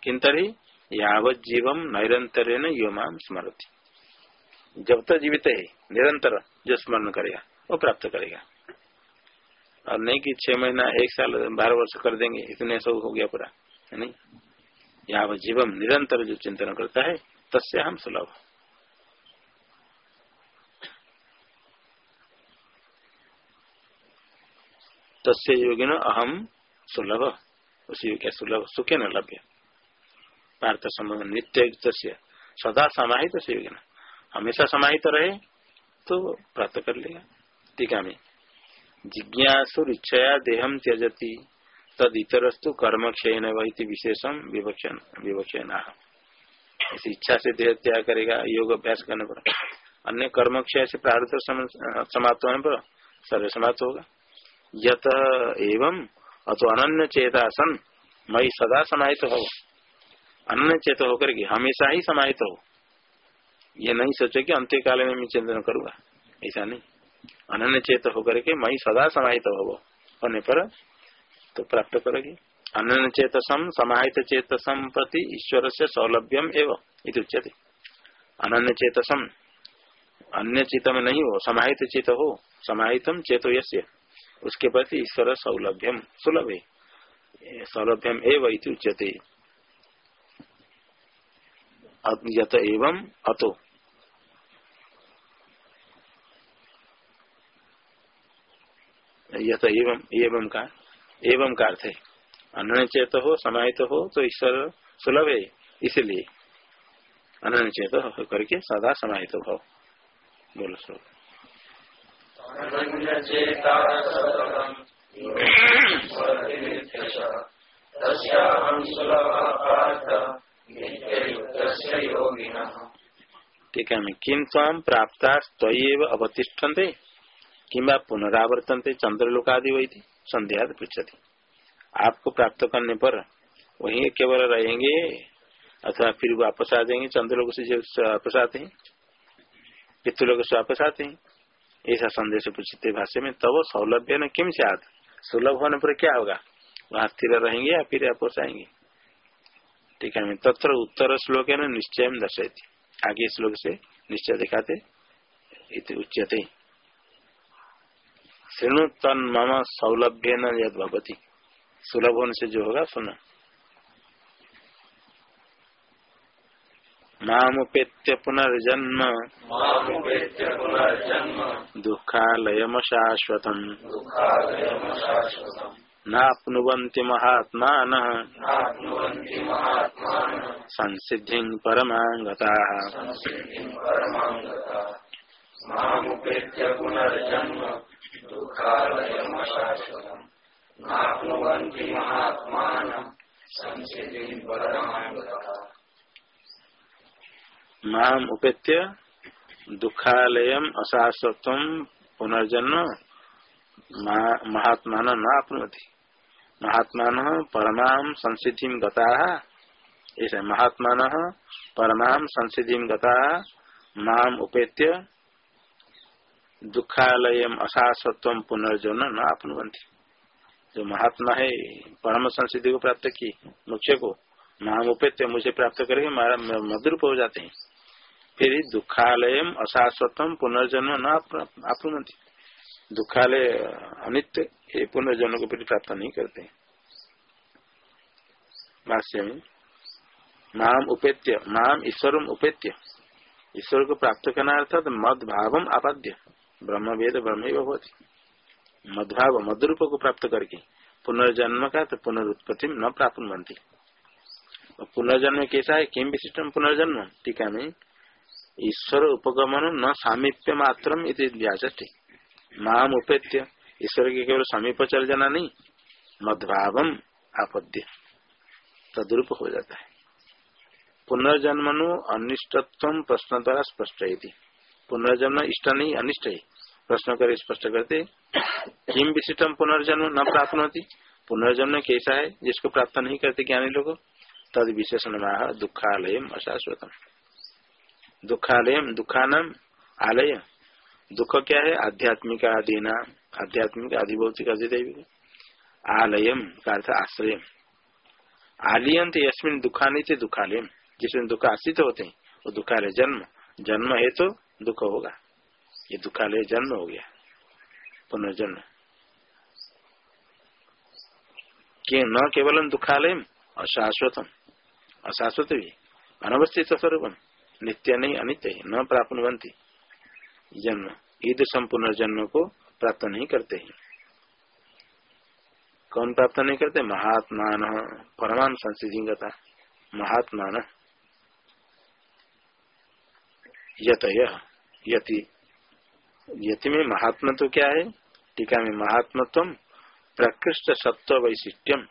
किंतरी यावत जीवम निरंतर योमाम स्मरती। जब तक जीवित है, निरंतर जो स्मरण करेगा, वो प्राप्त करेगा। और नहीं कि छह महीना, एक साल, बारह वर्ष कर देंगे, इतने सब हो गया पूरा। नहीं। यहाँ जीवम निरंतर जो चिंतन करता है, तस्य हम सुलभ। तस्य योगिन अहम सुलभ। उस योग्य सुलभ सुखे न लभ्य। पार्थ संबंध नित्य सदा समाहित से योगिन। हमेशा समाहित रहे तो प्राप्त कर लेगा। टीका में जिज्ञासु इच्छया देहम त्यजती। तद इतरस्तु कर्म क्षय वही विशेषम विवक्षण विवक्षण इच्छा से देह त्याग करेगा, योग अभ्यास करने पर। अन्य कर्म क्षय से प्रार्थ समाप्त होने पर सर्व समाप्त होगा। यत एवं अतो अनन्य चेता सन मई सदा समाहित हो। अनन्य चेत होकर के हमेशा ही समाहित हो। ये नहीं सोचे कि अंत्य काल में मैं चिंतन करूँगा। ऐसा नहीं। अनन्य चेत होकर के मई सदा समाहित हो होने पर तो प्राप्त करोगी। अनन्य चेतसम समाहित चेतसम प्रति ईश्वर से सौलभ्यम एवं उच्यते। अनन्य चेतसम अन्य चित में नहीं हो, समाहित चित हो, समाहितम चेतो यश्य उसके प्रति ईश्वर सौलभ्यम सुलभ। है सौलभ्यम एवं उच्यते। यत एवं अतो। यत एवं एवं का एवं का अर्थ है। अनन्य चेत हो, समाहित हो तो ईश्वर सुलभ है इसलिए। अनन्य चेत हो करके सदा समाहित हो। बोलो श्लोक। ठीक है किम ताम प्राप्त तयव अवतिष्ठन्ते किम्बा पुनरावर्तनते, चंद्रलोकादि वही थी संध्या पृछती आपको प्राप्त करने पर वही केवल रहेंगे, अथवा फिर वापस आ जाएँगे, चंद्रलोक से वापस आते हैं, पितृलोक से वापस आते हैं। ऐसा संदेश पूछते भाष्य में, तब सौलभ्य न किम से आद सुलभ होने पर क्या होगा? वहाँ स्थिर रहेंगे या फिर आप आएँगे? ठीक है तत्र उत्तर श्लोक है ना, निश्चय दर्शाती। आगे श्लोक से निश्चय दिखाते। उच्यते। श्रेणु तन मम सौलभ्य न यद सुलभ होने से जो होगा, सुना। मामुपेत्य पुनर्जन्म। दुःखालयमशाश्वतम्। नाप्नुवन्ति महात्मानः। संसिद्धिम् परमाम् गताः माम उपेत्य दुखालय अशाश्वत पुनर्जन्म महात्मा न आपनोति महात्मा परमा संसिधि गता। ऐसा महात्मा परमा संसिधि गता। माम उपेत्य दुखालय अशाश्वत पुनर्जन्म न आपनुवंती जो महात्मा है, परम संसिधि को प्राप्त की मुख्य को, माम उपेत्य मुझे प्राप्त करेंगे मधुरूप हो जाते हैं। फिर दुखालय अशाश्वतम पुनर्जन्म न आपनती दुखालय अनित्य ये पुनर्जन्म को फिर प्राप्त नहीं करते माम उपेत्य माम ईश्वर उपेत्य ईश्वर को प्राप्त करना अर्थात मद भाव आपाद्य ब्रह्म वेद ब्रह्म होती मदभाव मदरूप को प्राप्त करके पुनर्जन्म का तो पुनरुत्पत्ति न प्राप्त बनती पुनर्जन्म कैसा है किम विशिष्टम पुनर्जन्म टीका में ईश्वर उपगमन न सामीप्य मात्र व्याचष्टि माम उपेत्य। ईश्वर के केवल समीप चल जाना नहीं मदभाव आपद्य। तद्रूप हो जाता है। पुनर्जन्मनु अनिष्टत्व प्रश्न द्वारा स्पष्ट है पुनर्जन्म इष्ट नहीं, अनिष्ट है। प्रश्न कर स्पष्ट करते किम विशिष्टम पुनर्जन्म न प्राप्त होती पुनर्जन्म कैसा है? जिसको प्राप्त नहीं करते ज्ञानी लोग, तद विशेषण दुखालय अशाश्वतम। दुखालय दुखानम आलय। दुख क्या है? आध्यात्मिक आदिना, आध्यात्मिक आदिभौतिक अधिदेवी आलयम का अर्थ आश्रय। आलियंत यशमिन दुखानी थे दुखालय। जिसमें दुख आश्रित होते हैं, वो दुखालय जन्म। जन्म है तो दुख होगा। ये दुखालय जन्म हो गया। पुनर्जन्म। के न केवल दुखालय, अशाश्वतम। अशाश्वत भी। अनवस्थित स्वरूप नित्य नहीं, अनित्य है, न प्राप्त जन्म, ईद संपूर्ण जन्म को प्राप्त नहीं करते हैं। कौन प्राप्त नहीं करते? महात्मान परमान संसिधिंगता महात्मान। यत यति। यति में महात्मा तो क्या है? टीका में महात्मत्व, प्रकृष्ट सत्व वैशिष्ट्यम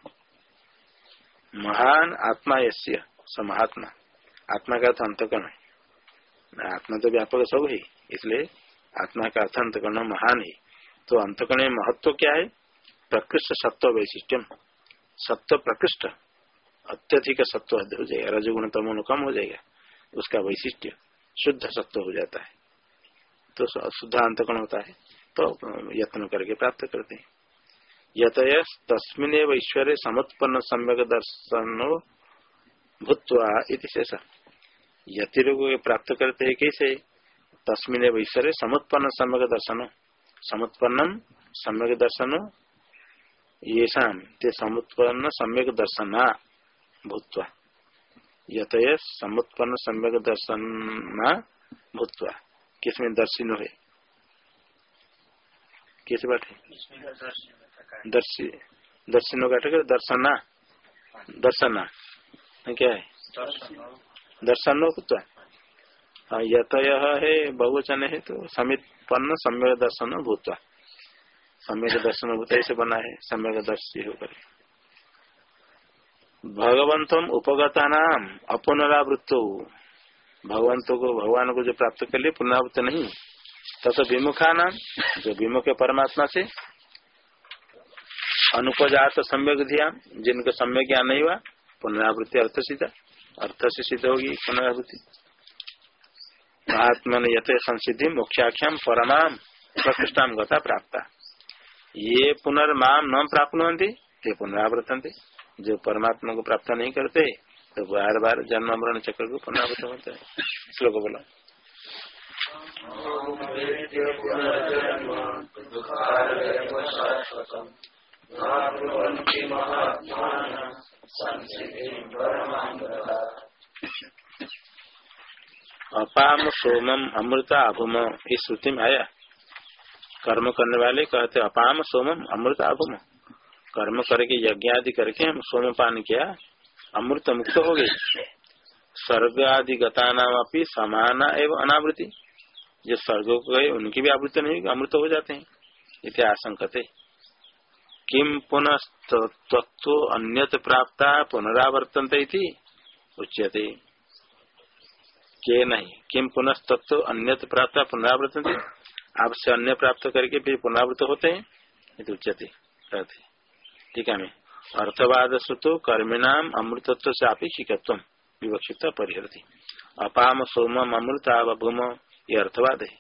महान आत्मा यश्य स महात्मा। आत्मा का अर्थ अंतकरण आत्मा तो व्यापक सब है, इसलिए आत्मा का अर्थ अंतकरण महान है। तो अंतकरण में महत्व क्या है? प्रकृष्ट सत्व वैशिष्ट्यम। सत्व प्रकृष्ट, अत्यधिक सत्व हो जाएगा रजगुण तमोन कम हो जाएगा, उसका वैशिष्ट्य शुद्ध सत्व हो जाता है। तो शुद्ध अंतकरण होता है तो यत्न करके प्राप्त करते हैं। यत तस्मिन ईश्वरे समुत्पन्न सम्यक दर्शन भूतवा इति शेष। यति लोग प्राप्त करते है कैसे? तस्मिन ईश्वरे समुत्पन्न सम्यक दर्शन। समुत्पन्नम सम्यक दर्शन। ये शाम ते समुत्पन्न सम्यक दर्शना भूतवा। यत समुत्पन्न सम्यक दर्शन भूतवा। किसमें दर्शिनो है। किस बात है? दर्शी, दर्शिनो का दर्शना। दर्शना। क्या है? दर्शन भूतवा हाँ, यत है बहुवचन है तो समितपन्न सम्यक दर्शन भूतवा सम्यक दर्शन भूत ऐसे बना है सम्यक दर्शी होकर। भगवंतम उपगता नाम अपुनरावृत्त। भगवंतों को भगवान को जो प्राप्त कर लिए पुनरावृत्त नहीं। तथा विमुखा नाम जो विमुख परमात्मा से अनुपजात सम्यक ध्यान जिनको सम्यक ज्ञान नहीं हुआ पुनरावृत्ति अर्थ सिद्ध अर्थ से सिद्ध होगी, पुनरावृत्ति। महात्मा ने यथ संसिधि मुख्याख्याम परमाम प्रकृष्टाम गता प्राप्त। ये पुनर्माम न प्राप्त ते पुनरावृतंते जो परमात्मा को प्राप्त नहीं करते तो बार बार जन्म मरण चक्र को पुनरावृत होता है श्लोक बोला अपाम सोमम अमृत अभुम इस श्रुति में आया। कर्म करने वाले कहते अपाम सोमम अमृत अभुम। कर्म करके यज्ञ आदि करके हम सोम पान किया, अमृत मुक्त हो गए स्वर्ग आदि गता नाम अपनी समान एवं अनावृति जो स्वर्ग को गए, उनकी भी आवृत्ति नहीं अमृत हो जाते हैं। इतने आशंकते किम पुनः तत्व अन्यत प्राप्त पुनरावर्तन उच्यते। के नहीं किम पुनः तत्व अन्य प्राप्त पुनरावृत आपसे अन्य प्राप्त करके फिर पुनरावृत होते हैं कहते ठीक है अर्थवाद सुतो कर्मिणाम अमृतत्व से आपेक्षिकत्व विवक्षित परिहरती। अपाम सोमम अमृत भूम ये अर्थवाद है।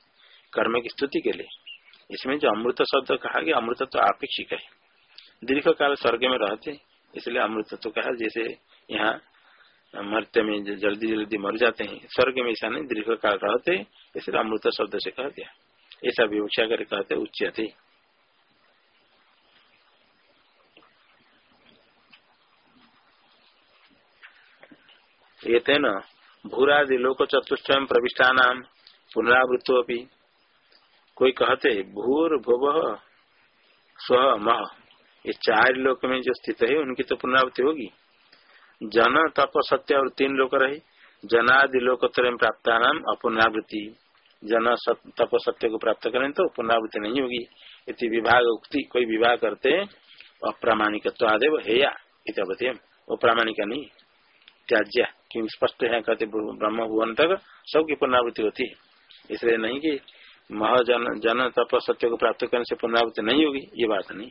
कर्म की स्तुति के लिए। इसमें जो अमृत शब्द कहा गया, अमृतत्व आपेक्षिक है। दीर्घ काल स्वर्ग में रहते इसलिए अमृत तो कहा, जैसे यहाँ मरते में जल्दी जल्दी मर जाते हैं, स्वर्ग में ऐसा नहीं दीर्घ काल रहते इसलिए अमृत शब्द से कह दिया ऐसा विवक्षा कर कहते उच्च थे न भूरादि लोक चतुष्ट प्रविष्टा नाम पुनरावृत्तो कोई कहते भूर भुव स्व मह। ये चार लोक में जो स्थित है, उनकी तो पुनरावृत्ति होगी। जन, तप, सत्य और तीन लोक रहे। जनादि लोकोत्तर में प्राप्त नाम अपुनरावृत्ति। जन तप, सत्य को प्राप्त करें तो पुनरावृत्ति नहीं होगी। इति विभाग उक्ति, कोई विवाह करते अप्रामाणिक आदेव इतवती वो प्रामाणिक नहीं। त्याज्य क्यों स्पष्ट है, कहते ब्रह्म भुवन तक सबकी पुनरावृत्ति होती है। इसलिए नहीं कि महजन जन तप, सत्य को प्राप्त करने से पुनरावृत्ति नहीं होगी, ये बात नहीं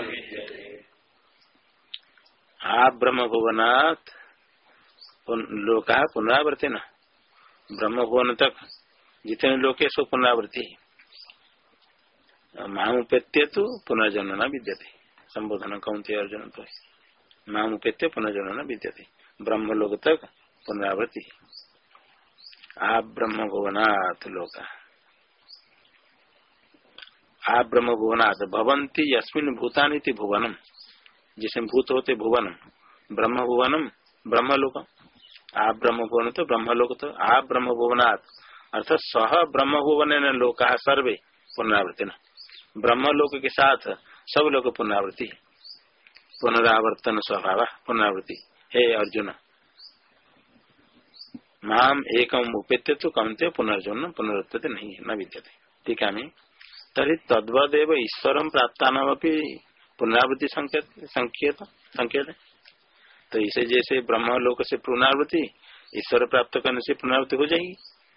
आ ब्रह्म भुवनाथ लोका पुनरावृत्ति न। ब्रह्म भुवन तक जितने लोग सो पुनरावृत्ति। मामुपेत्य तो पुनर्जन्म न विद्यते। संबोधन कौनते अर्जुन तो। मामुपेत्य पुनर्जन्म विद्यते। ब्रह्म लोक तक पुनरावृत्ति। आ ब्रह्म भुवनाथ लोका। आ ब्रह्म भुवनाथ भवंती यस्मिन भूतानी भुवनम। जिसमें भूत होते भुवनम, ब्रह्म भुवनम, ब्रह्मलोक। आ ब्रह्म भुवन तो ब्रह्मलोक तो आ ब्रह्म भुवनाथ अर्थात सह ब्रह्म भुवन लोका सर्वे पुनरावृत्ति न ब्रह्मलोक के साथ सब लोग पुनरावृत्ति। पुनरावर्तन स्वभाव पुनरावृत्ति। हे अर्जुन, माम एकम उपेत्य तो कमते पुनर्जुन पुनरुत्ते नहीं, न विद्यते। ठीक है तरी तद्वदेव ईश्वर प्राप्त नाम पुनरावृत्ति संकेत संकेत संकेत तो इसे जैसे ब्रह्म लोक से पुनरावृत्ति, ईश्वर प्राप्त करने से पुनरावृत्ति हो जाएगी।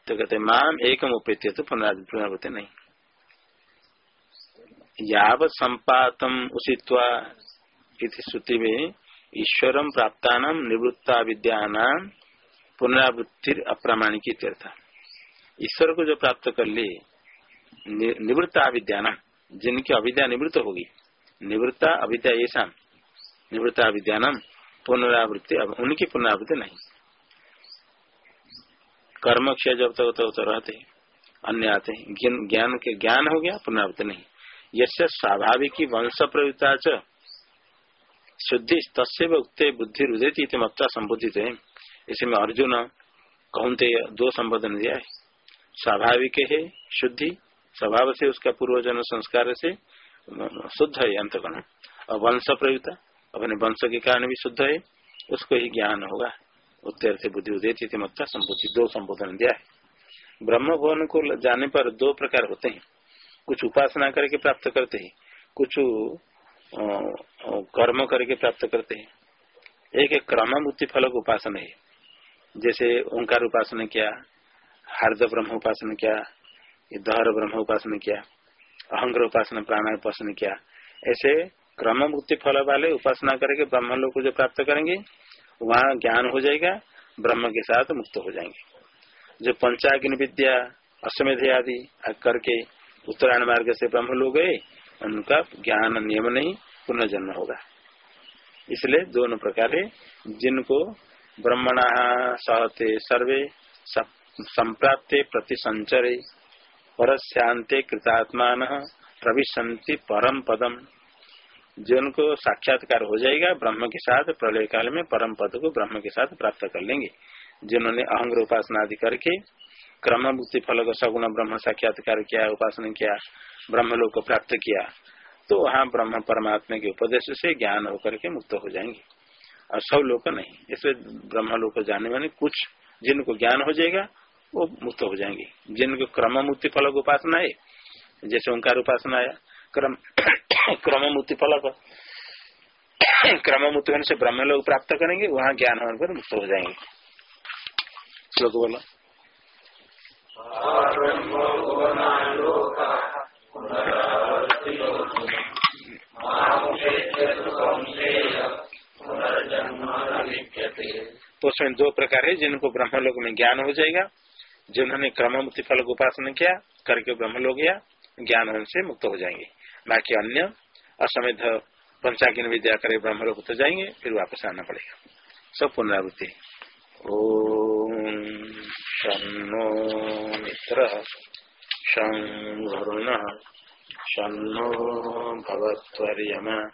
तो कहते माम एकम उपेत्य तो पुनरावृत्ति नहीं। यावत संपातम उषित्वा श्रुति में ईश्वर प्राप्ता निवृत्ता विद्या पुनरावृत्ति अप्रामाणिक ईश्वर को जो प्राप्त कर ले निवृत्ता विद्या जिनकी अविद्या निवृत्त होगी निवृत्ता अविद्या ऐसा निवृत्ता विद्या पुनरावृत्ति उनकी पुनरावृत्ति नहीं। कर्म क्षय जब तक तो, तो रहते अन्य आते हैं। ज्ञान के ज्ञान हो गया पुनरावृत्ति नहीं। यश स्वाभाविक वंश प्रवृत्ता च शुद्धि तस्व उक्ते बुद्धि रुदेती मत्ता संबोधित है। इसमें अर्जुन कहते दो संबोधन दिया है। स्वाभाविक है शुद्धि स्वभाव से उसका पूर्वजन संस्कार से शुद्ध है अंतगण। और वंश प्रयुक्ता अपने वंश के कारण भी शुद्ध है, उसको ही ज्ञान होगा। उत्तर से बुद्धि उदय थी मत्ता संबोधि दो संबोधन दिया है। ब्रह्म भवन को जाने पर दो प्रकार होते हैं। कुछ उपासना करके प्राप्त करते हैं, कुछ कर्म करके प्राप्त करते हैं। एक एक क्रम बुद्धि फल उपासना है। जैसे ओंकार उपासना किया, हार्द ब्रह्म उपासना किया दहर ब्रह्म उपासना किया। अहंग्र उपासना प्राण उपासना किया। ऐसे क्रम मुक्ति फल वाले उपासना करके ब्रह्म लोग को जो प्राप्त करेंगे, वहाँ ज्ञान हो जाएगा, ब्रह्म के साथ मुक्त हो जाएँगे। जो पंचाग्नि विद्या, अश्वमेध आदि करके उत्तरायण मार्ग से ब्रह्म लोग गए, उनका ज्ञान नियम नहीं, पुनर्जन्म होगा। इसलिए दोनों प्रकार जिनको ब्रह्मणा सहते सर्वे संप्राप्ते प्रति संचरे पर शांति कृतात्मान प्रविशंति परम पदम। जिनको साक्षात्कार हो जाएगा, ब्रह्म के साथ प्रलय काल में परम पद को ब्रह्म के साथ प्राप्त कर लेंगे। जिन्होंने अहंग उपासना आदि करके क्रम मुक्ति फल का सगुण ब्रह्म साक्षात्कार किया, उपासना किया ब्रह्म लोग को प्राप्त किया तो वहाँ ब्रह्म परमात्मा के उपदेश से ज्ञान होकर के मुक्त हो जाएँगे। और सब लोग नहीं। इसलिए ब्रह्म लोग को जाने वाले कुछ जिनको ज्ञान हो जाएगा वो मुक्त हो जाएँगे। जिनको क्रम मुक्ति फलक उपासना है, जैसे ओंकार उपासना है, क्रम क्रम मुक्ति फल क्रम मुक्ति होने से ब्रह्म लोग प्राप्त करेंगे, वहाँ ज्ञान होने पर मुक्त हो जाएँगे। श्लोक बोलो। तो उसमें दो प्रकार है, जिनको ब्रह्म ब्रह्मलोक में ज्ञान हो जाएगा जिन्होंने क्रम मुक्ति फल को उपासना किया, करके ब्रह्मलोक गया, ज्ञान से मुक्त हो जाएँगे। बाकी अन्य असमिध पंचाग्नि विद्या करे ब्रह्मलोक तो जाएँगे, फिर वापस आना पड़ेगा। सब पुनरावृत्ति। ओम शो मित्र शं शो भगवत्वर्यमा